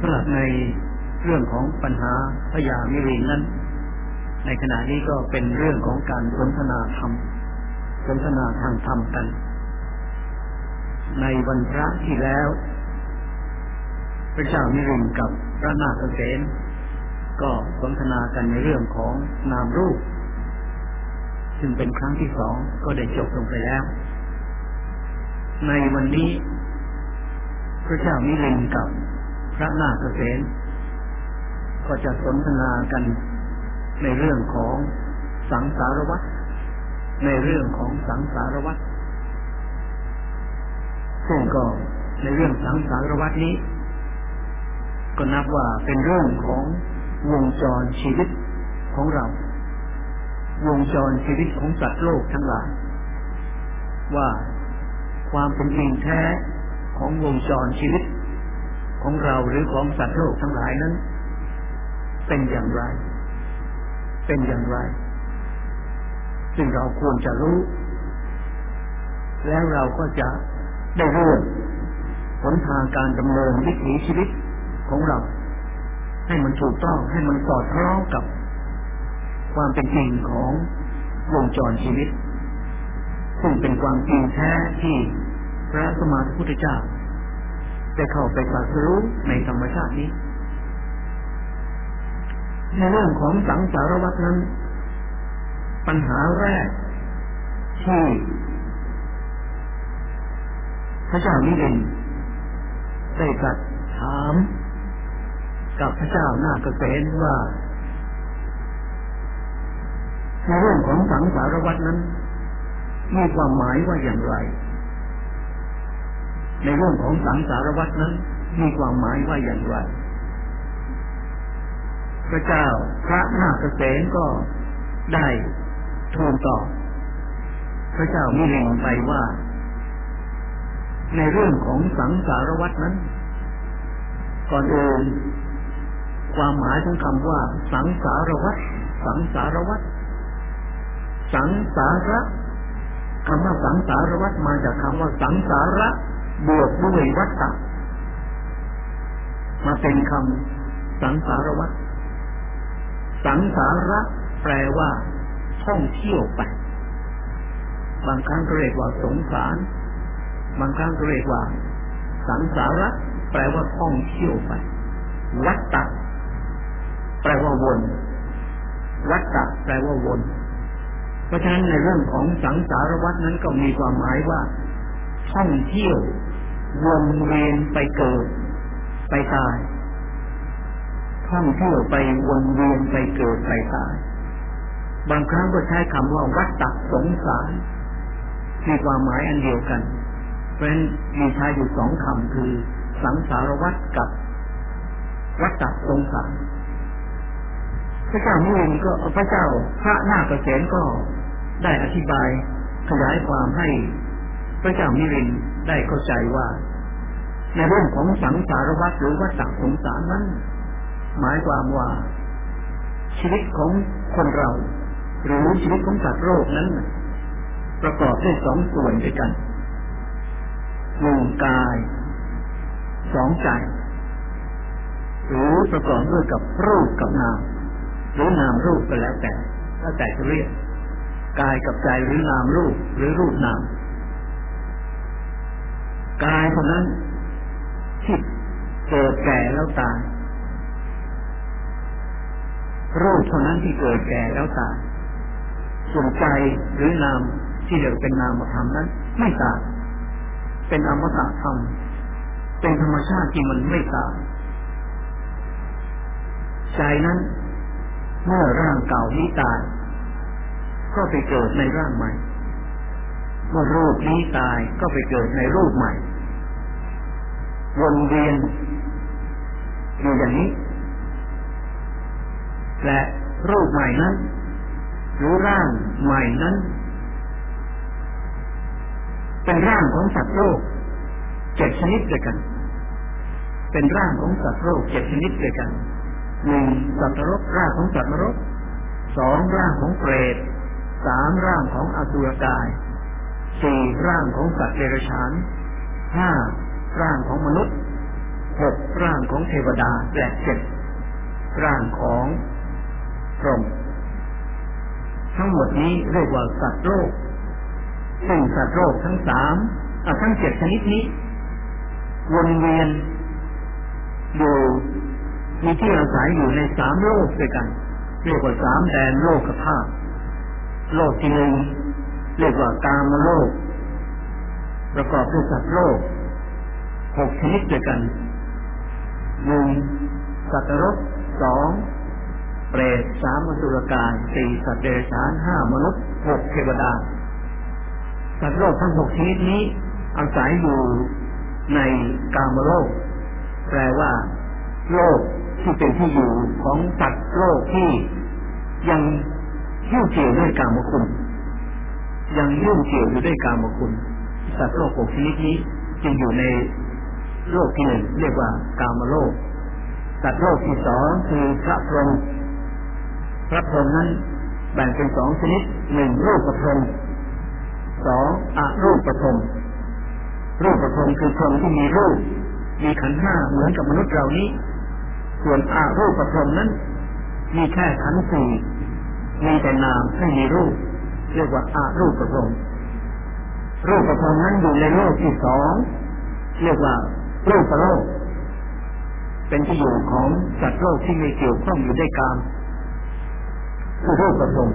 สำหรับในเรื่องของปัญหาพยามิรินนั้น ในขณะนี้ก็เป็นเรื่องของการสนทนาธรรม สนทนาทางธรรมกัน ในวันพระที่แล้ว พระเจ้ามิรินกับพระนาคเษนก็สนทนากันในเรื่องของนามรูป ซึ่งเป็นครั้งที่สองก็ได้จบลงไปแล้ว ในวันนี้ พระเจ้ามิรินกับ ระนาคเษนก็จะสนทนากันในเรื่องของสังสารวัฏในเรื่องของสังสารวัฏซึ่งก็ในเรื่องสังสารวัฏนี้ ก็นับว่าเป็นเรื่องของวงจรชีวิตของเรา วงจรชีวิตของสัตว์โลกทั้งหลายว่าความเป็นจริงแท้ของวงจรชีวิต ของเราหรือของสัตว์โลกทั้งหลายนั้น เป็นอย่างไร เป็นอย่างไร ซึ่งเราควรจะรู้ แล้วเราก็จะได้รู้หนทางการดำเนินวิถีชีวิตของเรา ให้มันถูกต้องให้มันสอดคล้องกับ ความเป็นจริงของวงจรชีวิต ซึ่งเป็นความจริงแท้ที่พระสมมาพุทธเจ้า ได้เข้าไปตรัสรู้ในธรรมชาตินี้ ในเรื่องของสังสารวัตนั้น ปัญหาแรกที่พระเจ้านิเรนได้ตรัสถามกับพระเจ้านาคเษนว่าในเรื่องของสังสารวัตนั้นมีความหมายว่าอย่างไร ในเรื่องของสังสารวัตนั้น มีความหมายว่าอย่างไร พระเจ้าพระนาคเษนก็ได้ทูลตอบพระเจ้ามิเรนไปว่า ในเรื่องของสังสารวัตนั้น ก่อนอื่นความหมายของคำว่า สังสารวัตสังสารวัตสังสาระคำว่าสังสารวัตมาจากคำว่าสังสาระ บวกด้วยวัตตะมาเป็นคำสังสารวัตสังสาระแปลว่า ท่องเที่ยวไป บางครั้งก็เรียกว่าสงสาร บางครั้งก็เรียกว่า สังสาระ แปลว่าท่องเที่ยวไป วัตตะแปลว่าวน วัตตะแปลว่าวน เพราะฉะนั้นในเรื่องของสังสารวัตนั้นก็มีความหมายว่า ท่องเที่ยว วนเวียนไปเกิด ไปตายท่องเที่ยวไปวนเวียนไปเกิดไปตาย บางครั้งก็ใช้คำว่าวัตตะสงสารมีความหมายอันเดียวกัน เพราะฉะนั้นมีใช้อยู่สองคำคือ สังสารวัตกับวัตตะสงสารพระเจ้ามิรินก็พระเจ้าพระนาคเษนก็ได้อธิบายขยายความให้ พระเจ้ามิรินได้เข้าใจว่า ในเรื่องของสังสารวัตหรือวัฏฏสงสารนั้น หมายความว่า ชีวิตของคนเรา หรือชีวิตของสัตว์โลกนั้น ประกอบด้วยสองส่วนด้วยกันหนึ่งกายสองใจหรือประกอบด้วยกับรูปกับนาม หรือนามรูปก็แล้วแต่แล้วแต่จะเรียกกายกับใจหรือนามรูปหรือรูปนาม กายเท่านั้นที่เกิดแก่แล้วตายรูปเท่านั้นที่เกิดแก่แล้วตายส่วนใจหรือนามที่เรียกเป็นนามธรรมนั้น ไม่ตายเป็นอมตะธรรมเป็นธรรมชาติที่มันไม่ตายใจนั้น เมื่อร่างเก่านี้ตาย ก็ไปเกิดในร่างใหม่ เมื่อรูปนี้ตายก็ไปเกิดในรูปใหม่ วนเวียนอยู่อย่างนี้ และรูปใหม่นั้น หรือร่างใหม่นั้น เป็นร่างของสัตว์โลกเจ็ดชนิดด้วยกัน เป็นร่างของสัตว์โลกเจ็ดชนิดด้วยกันหนึ่งสัตว์นรกร่างของสัตว์นรกสองร่างของเปรตสามร่างของอสุรกายสี่ร่างของสัตว์เดรัจฉานห้า ร่างของมนุษย์หกร่างของเทวดาและเจ็ดร่างของพรหมทั้งหมดนี้เรียกว่าสัตว์โลกซึ่งสัตว์โลกทั้งสามทั้งเจ็ดชนิดนี้วนเวียนอยู่มีที่อาศัยอยู่ในสามโลกด้วยกัน เรียกว่าสามแดนโลกภาพ โลกที่หนึ่งเรียกว่ากามโลก ประกอบด้วยสัตว์โลก หกชนิดด้วยกันหนึ่งสัตว์รกสองเปรตสามมสุรกายสี่สัตว์เดรัจฉานห้ามนุษย์หกเทวดา สัตว์โลกทั้งหกชนิดนี้ อาศัยอยู่ในกามโลก แปลว่า โลกที่เป็นที่อยู่ของสัตว์โลกที่ยังยุ่งเกี่ยวด้วยกามคุณ ยังยุ่งเกี่ยวอยู่ด้วยกามคุณ สัตว์โลกหกชนิดนี้จึงอยู่ใน โลกที่หนึ่งเรียกว่ากามโลกสัตว์โลกที่สองคือพระพรหมพระพรหมนั้นแบ่งเป็นสองชนิดหนึ่งรูปประพรหมสองอรูปประพรหมรูปประพรหมคือพรหมที่มีรูป มีขันห้าเหมือนกับมนุษย์เรานี้ ส่วนอารูปประพรหมนั้น มีแค่ขันสี่มีแต่นามไม่มีรูป เรียกว่าอารูปประพรหมรูปประพรหมนั้นอยู่ในโลกที่สองเรียกว่า รูปโลกเป็นที่อยู่ของสัตว์โลกที่ไม่เกี่ยวข้องอยู่ด้วยกามคือรูปประพรม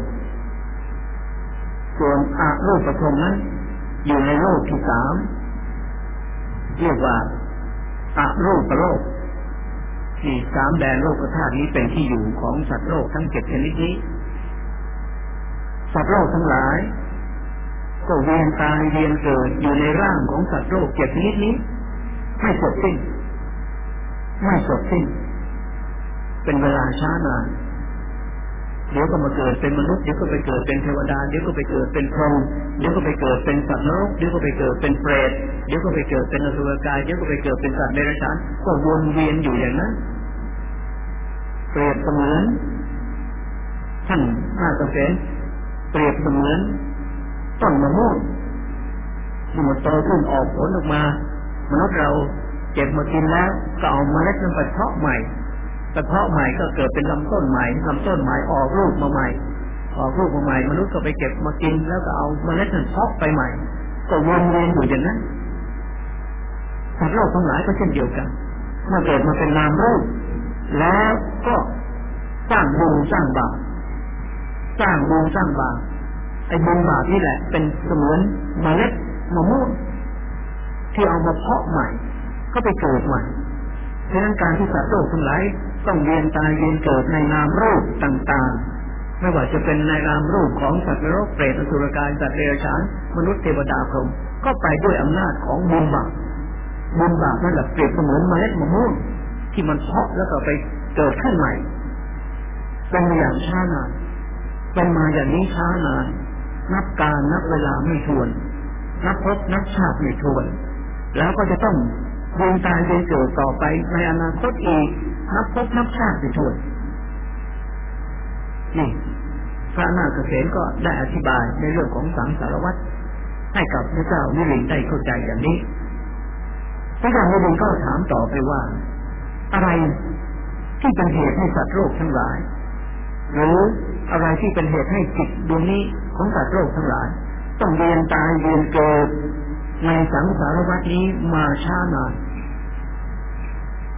ส่วนอารูปประพรมนั้นอยู่ในโลกที่สามเรียกว่าอารูปโลกที่สามแดนโลกธาตุนี้เป็นที่อยู่ของสัตว์โลกทั้งเจ็ดชนิดนี้ สัตว์โลกทั้งหลาย ก็เวียนตายเวียนเกิดอยู่ในร่างของสัตว์โลกเจ็ดชนิดนี้ ไม่จบสิ้น ไม่จบสิ้น เป็นเวลาช้านาน เดี๋ยวก็มาเกิดเป็นมนุษย์ เดี๋ยวก็ไปเกิดเป็นเทวดา เดี๋ยวก็ไปเกิดเป็นพรหม เดี๋ยวก็ไปเกิดเป็นสัตว์นรก เดี๋ยวก็ไปเกิดเป็นเปรต เดี๋ยวก็ไปเกิดเป็นอสุรกาย เดี๋ยวก็ไปเกิดเป็นสัตว์เดรัจฉาน ก็วนเวียนอยู่อย่างนั้น เปรียบเสมือนท่านน่าจะเป็นเปรียบเสมือนต้นมะม่วงที่มันโตขึ้นออกผลออกมา มนุษย์เราเก็บมากินแล้วก็เอาเมล็ดนั้นไปเพาะใหม่กระเพาะใหม่ก็เกิดเป็นลำต้นใหม่ลำต้นใหม่ออกลูกมาใหม่ ออกลูกมาใหม่ มนุษย์ก็ไปเก็บมากินแล้วก็เอาเมล็ดนั้นเพาะไปใหม่ ก็วนเวียนอยู่อย่างนั้นสัตว์โลกทั้งหลายก็เช่นเดียวกันเมื่อเกิดมาเป็นนามรูปแล้วก็สร้างบุญสร้างบาปสร้างบุญสร้างบาปไอ้บุญบาปนี่แหละ เป็นเสมือนเมล็ดมะม่วง ที่เอามาเพาะใหม่ ก็ไปเกิดใหม่ฉะนั้นการที่สัตว์โลกทั้งหลายต้องเวียนตายเวียนเกิดในนามรูปต่างๆ ไม่ว่าจะเป็นในนามรูปของสัตว์โลกเปรตอสุรกายสัตว์เดรัจฉานมนุษย์เทวดาพรหมก็ไปด้วยอำนาจของบุญบาปบุญบาปนั่นแหละเปรียบเสมือนเมล็ดมะม่วงที่มันเพาะแล้วก็ไปเกิดขึ้นใหม่ เป็นอย่างช้านานเป็นมาอย่างนี้ช้านาน นับการนับเวลาไม่ทวน นับพบนับชาติไม่ทวน แล้วก็จะต้องเวียนตายเวียนเกิดต่อไปในอนาคตอีกนับพบนับชาติไปทั่วนี่พระนาคเษนก็ได้อธิบายในเรื่องของสังสารวัตรให้กับพระเจ้าวิรินได้เข้าใจอย่างนี้พระเจ้าวิรินก็ถามต่อไปว่า อะไรที่เป็นเหตุให้สัตว์โลกทั้งหลาย หรืออะไรที่เป็นเหตุให้จิตดวงนี้ของสัตว์โลกทั้งหลาย ต้องเวียนตายเวียนเกิด ในสังสารวัฏนี้มาช้านาน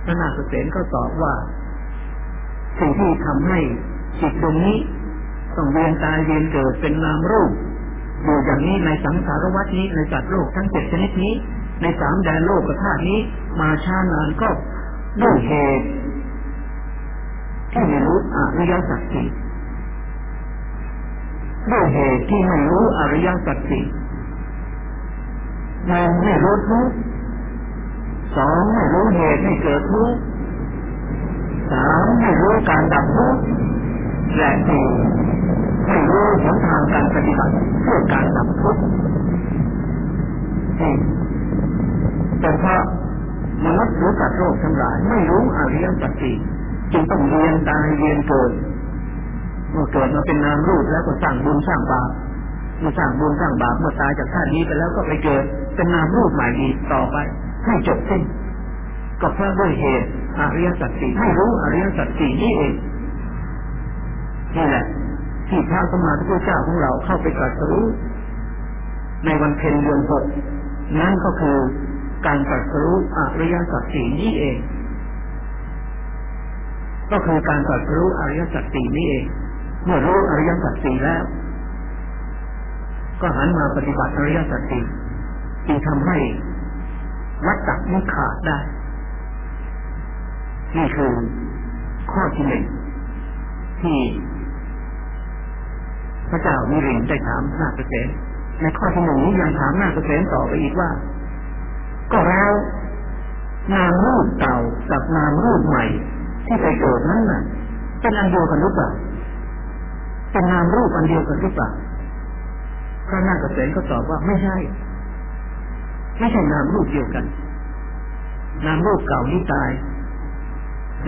พระนาคเษนก็ตอบว่า สิ่งที่ทำให้จิตดวงนี้ต้องเวียนตายเวียนเกิดเป็นนามรูปอยู่อย่างนี้ในสังสารวัฏนี้ในจัตโลกทั้งเจ็ดชนิดนี้ ในสามแดนโลกธาตุนี้ มาช้านานก็ด้วยเหตุที่ไม่รู้อริยสัจสี่ด้วยเหตุที่ไม่รู้อริยสัจสี่ หนึ่งไม่รู้ทุกสองไม่รู้เหตุให้เกิดทุกสามไม่รู้การดับทุกและสี่ไม่รู้หนทางการปฏิบัติเพื่อการดับทุกข์นี่แต่เพราะมนุษย์หรือสัตว์โลกทั้งหลายไม่รู้อริยสัจสี่จึงต้องเรียนตายเรียนเกิดเมื่อเกิดมาเป็นนามรูปแล้วก็สร้างบุญสร้างบาป มื่อสร้างบุญสร้างบาปเมื่อตายจากชาตินี้ไปแล้วก็ไปเกิด เป็นนามรูปใหม่อีกต่อไปให้จบสิ้นก็เพราะด้วยเหตุอริยสัจสี่ไม่รู้อริยสัจสี่นี่เองนี่แหละที่พระสมมาธิพุทธเจ้าของเราเข้าไปตรัสรู้ ในวันเพ็ญเดือนหกนั่นก็คือการตรัสรู้อริยสัจสี่นี่เอง ก็คือการตรัสรู้อริยสัจสี่นี่เอง เมื่อรู้อริยสัจสี่แล้ว ก็หันมาปฏิบัติอริยสัจสี่ที่ทำให้วัดจักไม่ขาดได้ นี่คือข้อที่หนึ่งที่พระเจ้ามิรินได้ถามนาคเษนในข้อที่หนึ่งนี้ยังถามนาคเษนต่อไปอีกว่า ก็แล้วนามรูปเก่ากับนามรูปใหม่ ที่ไปเกิดนั้นน่ะเป็นอันเดียวกันหรือเปล่าเป็นนามรูปอันเดียวกันหรือเปล่า พระนาคเษนก็ตอบว่าไม่ใช่ไม่ใช่นามรูปเดียวกัน นามรูปเก่าที่ตาย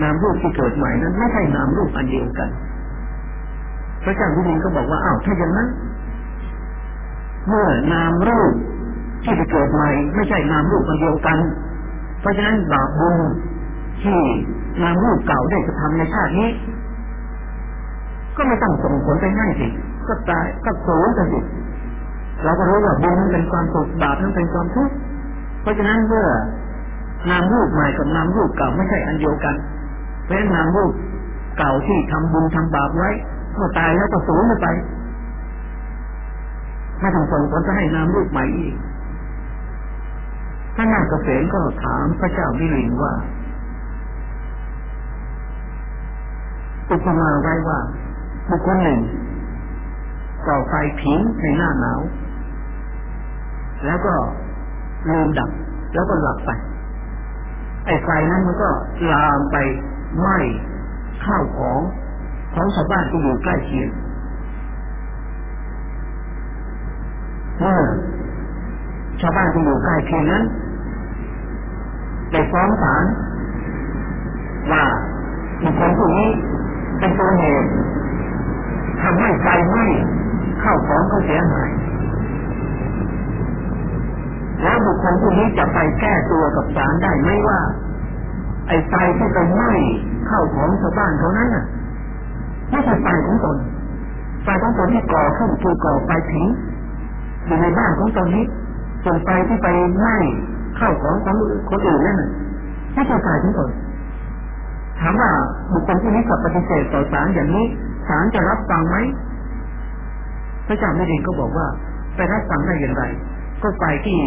นามรูปที่เกิดใหม่นั้นไม่ใช่นามรูปอันเดียวกัน พระเจ้าวิรินก็บอกว่าอ้าวถ้าอย่างนั้น เมื่อนามรูปที่ไปเกิดใหม่ ไม่ใช่นามรูปอันเดียวกัน เพราะฉะนั้นบาปบุญที่นามรูปเก่าได้กระทำในชาตินี้ ก็ไม่ต้องส่งผลไปให้สิก็ตายก็โศกันสิ เราก็รู้ว่าบุญนั้นเป็นความสุขบาปนั้นเป็นความทุกข์เพราะฉะนั้นเมื่อนามรูปใหม่กับนามรูปเก่าไม่ใช่อันเดียวกันเพราะฉะนั้นนามรูปเก่าที่ทำบุญทำบาปไว้เมื่อตายแล้วก็สูญไปไม่ต้องส่งผลจะให้นามรูปใหม่อีกท่านนาเกษมก็ถามพระเจ้าวิรินว่าอุปมาไว้ว่าบุคคลหนึ่งก่อไฟผิงในหน้าหนาว แล้วก็ลืมดับ แล้วก็หลับไปไอ้ไฟนั้นมันก็ลามไปไหม้ข้าวของของชาวบ้านที่อยู่ใกล้เคียงเมื่อชาวบ้านที่อยู่ใกล้เคียงนั้นได้ฟ้องศาลว่าบุคคลผู้นี้เป็นตัวเหตุทำให้ไฟไหม้ข้าวของเขาเสียหาย แล้วบุคคลผู้นี้จะไปแก้ตัวกับศาลได้ไหมว่า ไอ้ไฟที่ไปไหม้เข้าของชาวบ้านเขานั้นน่ะไม่ใช่ไฟของตนไฟของตนที่ก่อขึ้นคือก่อไฟผิงอยู่ในบ้านของตนนี้ส่วนไฟที่ไปไหม้เข้าของของคนอื่นนั่นน่ะไม่ใช่ไฟของตนถามว่าบุคคลผู้นี้กับปฏิเสธต่อศาลอย่างนี้ศาลจะรับฟังไหมพระเจ้าไม่ดีก็บอกว่าไปรับฟังได้อย่างไร ก็ไฟที่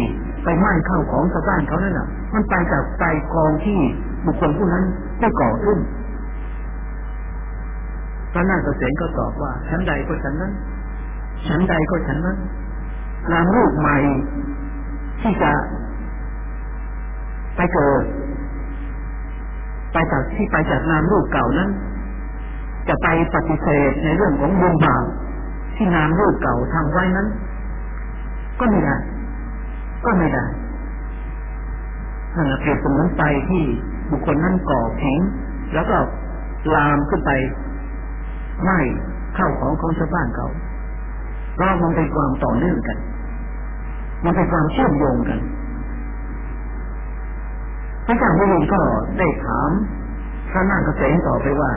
ไปไหม้ข้าของชาวบ้านเขานั่นแหละมันไปจากไฟกองที่บุคคลผู้นั้นได้ก่อขึ้นพระนาคเษนก็ตอบว่าชั้นใดก็ชั้นนั้นชั้นใดก็ชั้นนั้นนามรูปใหม่ที่จะไปเกิดไปจากที่ไปจากนามรูปเก่านั้น จะไปปฏิเสธในเรื่องของบุญบาปที่นามรูปเก่าทำไว้นั้น ก็ไม่ได้ ก็ไม่ได้นั่นเปรียบเสมือนไฟที่บุคคลนั้นก่อผิงแล้วก็ลามขึ้นไปไหม้เข้าของของชาวบ้านเขาเพราะมันเป็นความต่อเนื่องกัน มันเป็นความเชื่อมโยงกันพระเจ้าพระองค์ก็ได้ถามพระนาคเกษตต่อไปว่า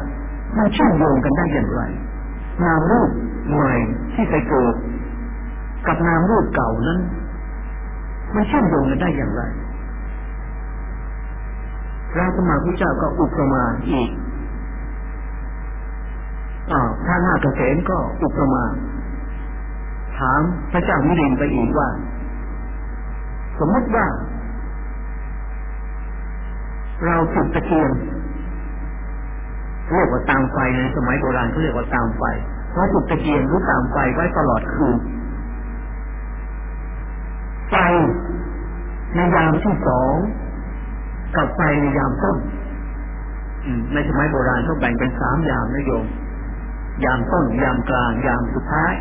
มันเชื่อมโยงกันได้อย่างไร นามรูปใหม่ที่ไปเกิดกับนามรูปเก่านั้น มันเชื่อมโยงกันได้อย่างไรพระสมมาพุทธเจ้าก็อุปมาอีกอ่าพระนาคเกษมก็อุปมา ถามพระเจ้ามิรินไปอีกว่า สมมติว่า เราจุดตะเกียงเรียกว่าตามไฟในสมัยโบราณเขาเรียกว่าตามไฟเพราะจุดตะเกียงหรือตามไฟไว้ตลอดคืน ไฟในยามที่สองกับไฟในยามต้นในสมัยโบราณเขาแบ่งเป็นสามยามนะโยม ยามต้น ยามกลาง ยามสุดท้าย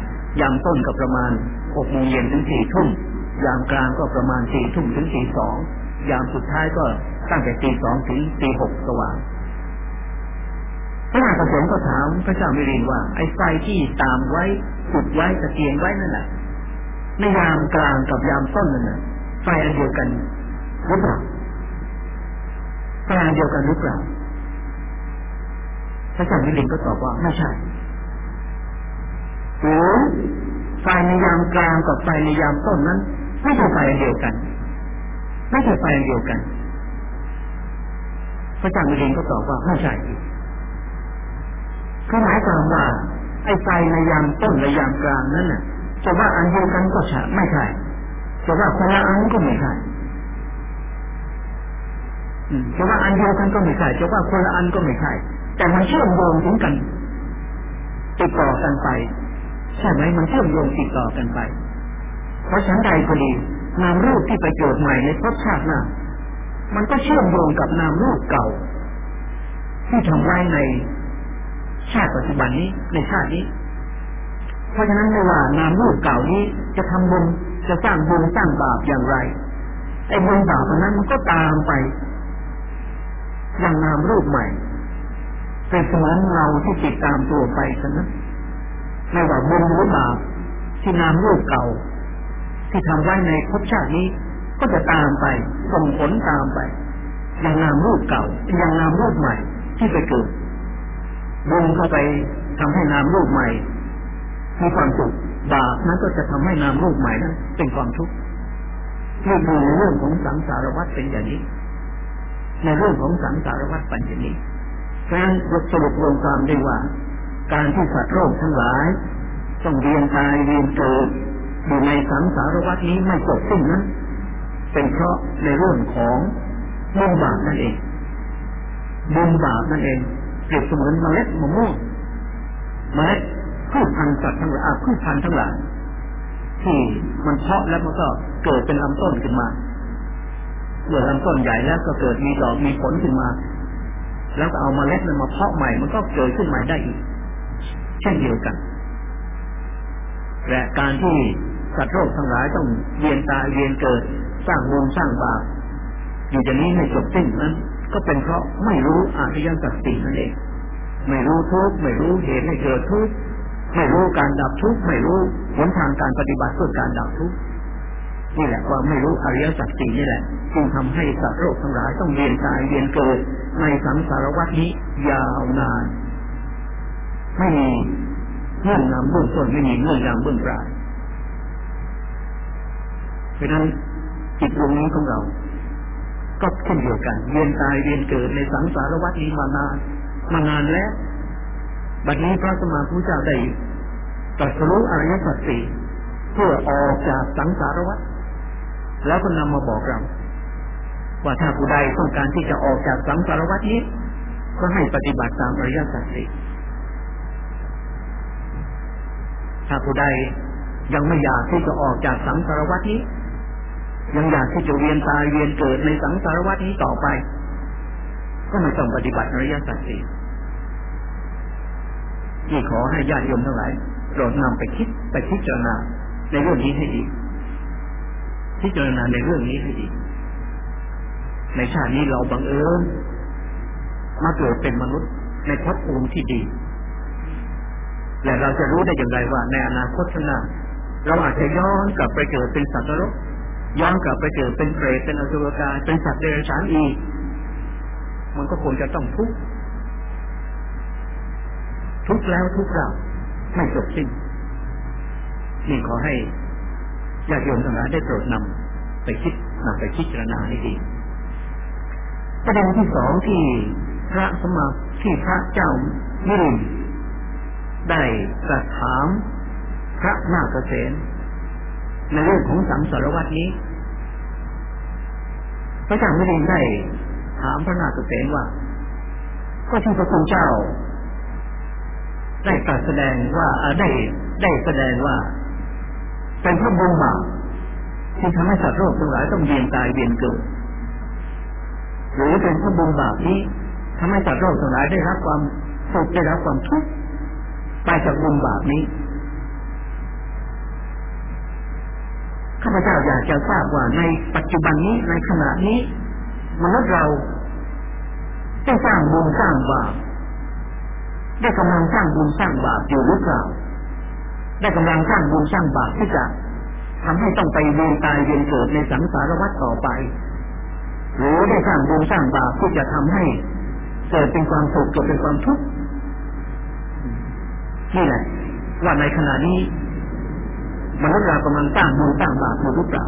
ยามต้นก็ประมาณหกโมงเย็นถึงสี่ทุ่ม ยามกลางก็ประมาณสี่ทุ่มถึงสี่สอง ยามสุดท้ายก็ตั้งแต่ตีสองถึงตีหกสว่างพระนาคเษนก็ถามพระเจ้ามิรินว่า ไอ้ไฟที่ตามไว้จุดไว้ตะเกียงไว้นั่นแหละ ในยามกลางกับยามต้นนั่นนะไฟอันเดียวกันหรือเปล่าพลังเดียวกันหรือเปล่าพระเจ้ามิลินก็ตอบว่าไม่ใช่หรือไฟในยามกลางกับไฟในยามต้นนั้น ไม่ใช่ไฟเดียวกัน ไม่ใช่ไฟเดียวกัน พระเจ้ามิลินก็ตอบว่าไม่ใช่เขาหมายความว่าไอ้ไฟในยามต้นในยามกลางนั้นน่ะ จะว่าอันเดียวกันก็ใช่ไม่ใช่จะว่าคนละอันก็ไม่ใช่จะว่าอันเดียวกันก็ไม่ใช่จะว่าคนละอันก็ไม่ใช่แต่มันเชื่อมโยงถึงกัน ติดต่อกันไป ใช่ไหมมันเชื่อมโยงติดต่อกันไป เพราะฉันใดก็ดีนามรูปที่ไปโจทย์ใหม่ในภพชาติหน้ามันก็เชื่อมโยงกับนามรูปเก่า ที่ทำไว้ในชาติปัจจุบันนี้ในชาตินี้ เพราะฉะนั้นไม่ว่านามรูปเก่านี้จะทำบุญจะสร้างบุญสร้างบาปอย่างไรไอ้บุญบาปนั้นมันก็ตามไปอย่างนามรูปใหม่เป็นเสมือนเราที่ติดตามตัวไปฉะนั้นไม่ว่าบุญหรือบาปที่นามรูปเก่า ที่ทำไว้ในภพชาตินี้ก็จะตามไปส่งผลตามไปอย่างนามรูปเก่าอย่างนามรูปใหม่ที่ไปเกิดบุญเข้าไปทำให้นามรูปใหม่ มีความสุขบาปนั้นก็จะทำให้นามรูปใหม่นั้นเป็นความทุกข์เรื่องในเรื่องของสังสารวัฏเป็นอย่างนี้ ในเรื่องของสังสารวัฏเป็นอย่างนี้เพราะฉะนั้นสรุปรวมความได้ว่า การที่สัตว์โลกทั้งหลาย ต้องเรียนตายเรียนเกิดอยู่ในสังสารวัฏนี้ไม่จบสิ้นนั้น เป็นเพราะในเรื่องของบุญบาปนั่นเองบุญบาปนั่นเองเปรียบเสมือนเมล็ดมะม่วงเมล็ด พืชพันธุ์สัตว์ทั้งหลายพืชพันธุ์ทั้งหลายที่มันเพาะแล้วมันก็เกิดเป็นลำต้นขึ้นมาเมื่อลำต้นใหญ่แล้วก็เกิดมีดอกมีผลขึ้นมา แล้วก็เอามาเล็ดมันมาเพาะใหม่มันก็เกิดขึ้นใหม่ได้อีก เช่นเดียวกันและการที่สัตว์โลกทั้งหลายต้องเวียนตายเวียนเกิด สร้างบุญสร้างบาปอยู่อย่างนี้ไม่จบสิ้นนั้น ก็เป็นเพราะไม่รู้อริยสัจสี่นั่นเอง ไม่รู้ทุกข์ไม่รู้เหตุให้เกิดทุกข์ ไม่รู้การดับทุกข์ไม่รู้หนทางการปฏิบัติเพื่อการดับทุกข์นี่แหละว่าไม่รู้อริยสัจสี่นี่แหละจึงทำให้สัตว์โลกทั้งหลายต้องเวียนตายเวียนเกิด ในสังสารวัฏนี้ยาวนาน ไม่มีเงื่อนงำเบื้องต้นไม่มีเงื่อนงำเบื้องปลายเพราะนั้นจิตดวงนี้ของเรา ก็เช่นเดียวกัน เวียนตายเวียนเกิดในสังสารวัฏนี้มานานมานานแล้ว บัดนี้พระสมมาพุทธเจ้าได้ตรัสรู้อริยสัจสี่เพื่อออกจากสังสารวัฏแล้วก็นำมาบอกเราว่าถ้าผู้ใดต้องการที่จะออกจากสังสารวัฏนี้ ก็ให้ปฏิบัติตามอริยสัจสี่ถ้าผู้ใดยังไม่อยากที่จะออกจากสังสารวัฏนี้ ยังอยากที่จะเวียนตายเวียนเกิดในสังสารวัฏนี้ต่อไป ก็ไม่ต้องปฏิบัติอริยสัจสี่ ที่ขอให้ญาติโยมทั้งหลายโปรดนำไปคิดไปพิจารณาในเรื่องนี้ให้ดี พิจารณาในเรื่องนี้ให้ดี ในชาตินี้เราบังเอิญมาเกิดเป็นมนุษย์ในภพภูมิที่ดีและเราจะรู้ได้อย่างไรว่า ในอนาคตข้างหน้าเราอาจจะย้อนกลับไปเกิดเป็นสัตว์นรกย้อนกลับไปเกิดเป็นเปรตเป็นอสุรกายเป็นสัตว์เดรัจฉานอีก มันก็ควรจะต้องทุกข์ ทุกแล้วทุกเราไม่จบสิ้นนี่ขอให้ญาติโยมทั้งหลายได้โปรดนำไปคิดนำไปคิดเจรณาให้ดีประเด็นที่สองที่พระสมาที่พระเจ้ามิรินได้ตรัสถามพระนาคเษนในเรื่องของสังสารวัตนี้ พระเจ้ามิรินได้ถามพระนาคเษนว่า ก็ที่พระคุณเจ้า ได้ตรัสแสดงว่าได้ได้แสดงว่า เป็นพระบุญบาปที่ทำให้สัตว์โลกทั้งหลายต้องเวียนตายเวียนเกิดหรือเป็นพระบุญบาปนี้ทำให้สัตว์โลกทั้งหลายได้รับความสุขได้รับความทุกข์ไปจากบุญบาปนี้ข้าพเจ้าอยากจะทราบว่าในปัจจุบันนี้ในขณะนี้มนุษย์เราได้สร้างบุญสร้างบาป ได้กำลังสร้างบุญสร้างบาปอยู่หรือเปล่า ได้กำลังสร้างบุญสร้างบาปที่จะทำให้ต้องไปเวียนตายเวียนเกิดในสังสารวัฏต่อไป หรือได้สร้างบุญสร้างบาปที่จะทำให้เกิดเป็นความสุขเกิดเป็นความทุกข์นี่แหละว่าในขณะนี้มนุษย์เรากำลังสร้างบุญสร้างบาปอยู่หรือเปล่า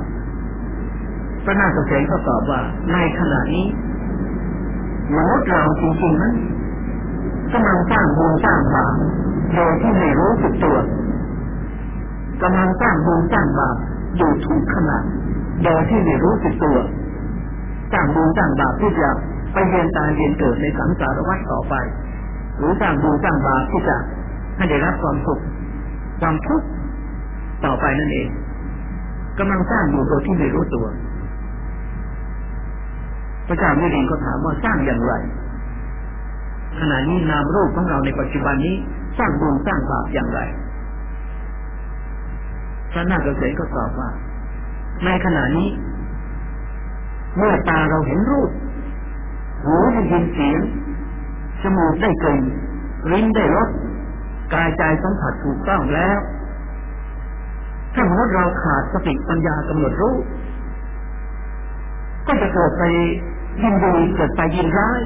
พระนาคเษนก็ตอบว่าในขณะนี้มนุษย์เราจริงๆนั้น กำลังสร้างบุญสร้างบาปโดยที่ไม่รู้สึกตัวกำลังสร้างบุญสร้างบาปอยู่ทุกขณะโดยที่ไม่รู้สึกตัวสร้างบุญสร้างบาปที่จะไปเรียนตายเรียนเกิดในสังสารวัฏต่อไป หรือสร้างบุญสร้างบาปที่จะให้ได้รับความสุขความทุกข์ต่อไปนั่นเองกำลังสร้างอยู่โดยที่ไม่รู้ตัว พระเจ้าไม่ดินก็ถามว่าสร้างอย่างไร ขณะนี้นามรูปของเราในปัจจุบันนี้สร้างบุญสร้างบาปอย่างไรพระนาคเษนก็ตอบว่า ในขณะนี้ เมื่อตาเราเห็นรูป หูได้ยินเสียง จมูกได้กลิ่นลิ้นได้รส กายใจสัมผัสถูกต้องแล้ว ถ้าเมื่อเราขาดสติปัญญากำหนดรู้ ก็จะเกิดไปยินดีเกิดไปยินร้าย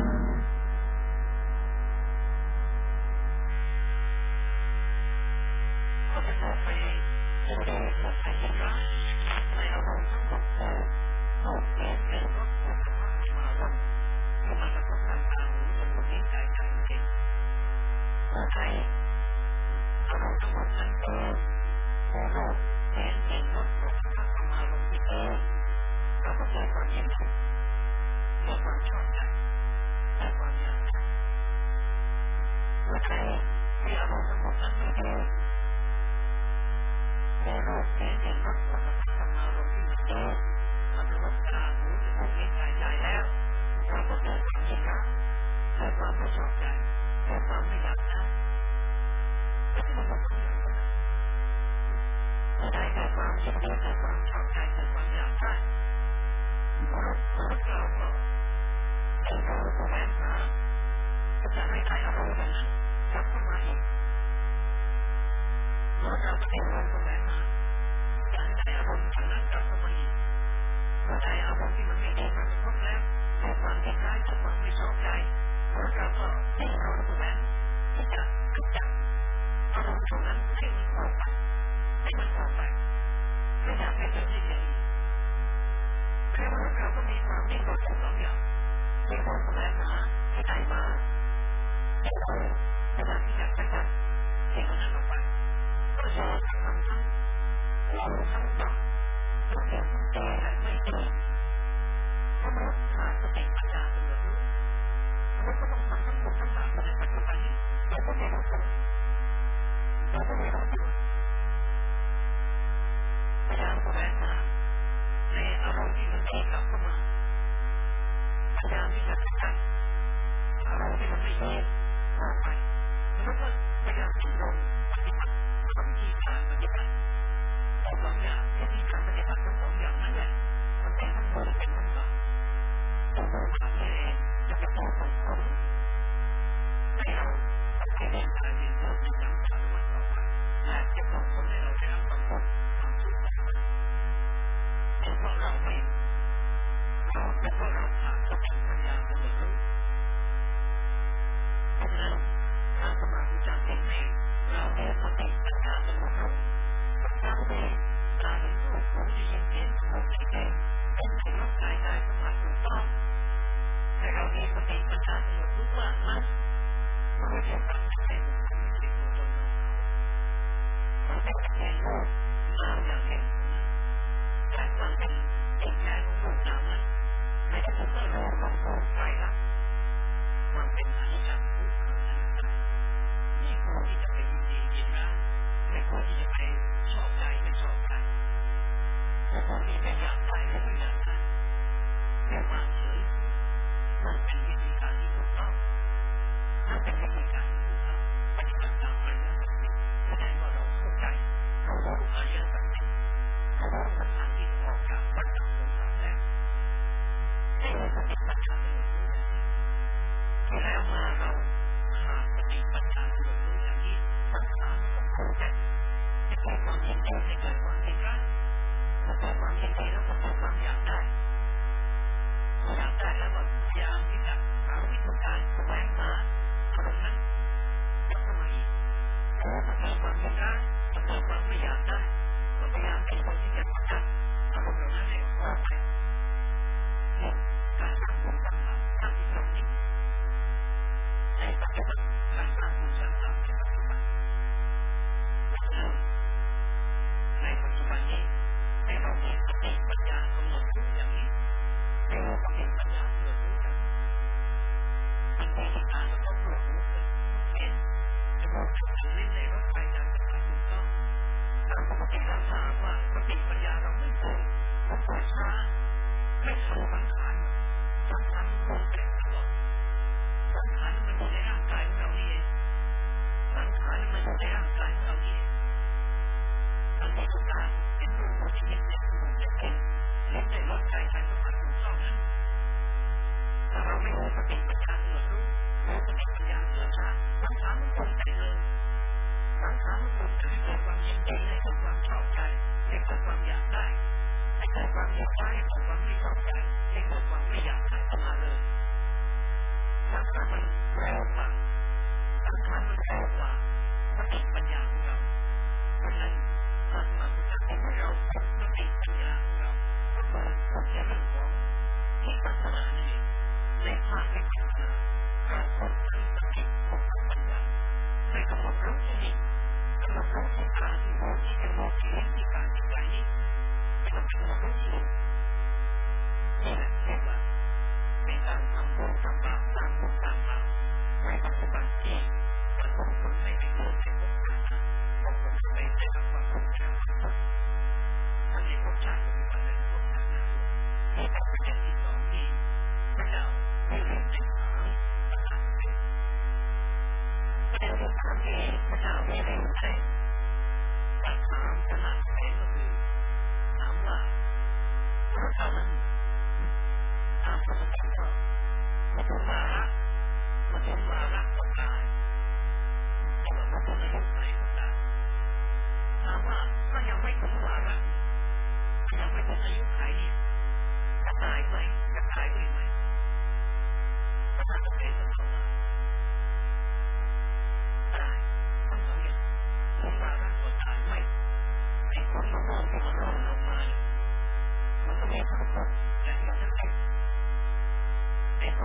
เ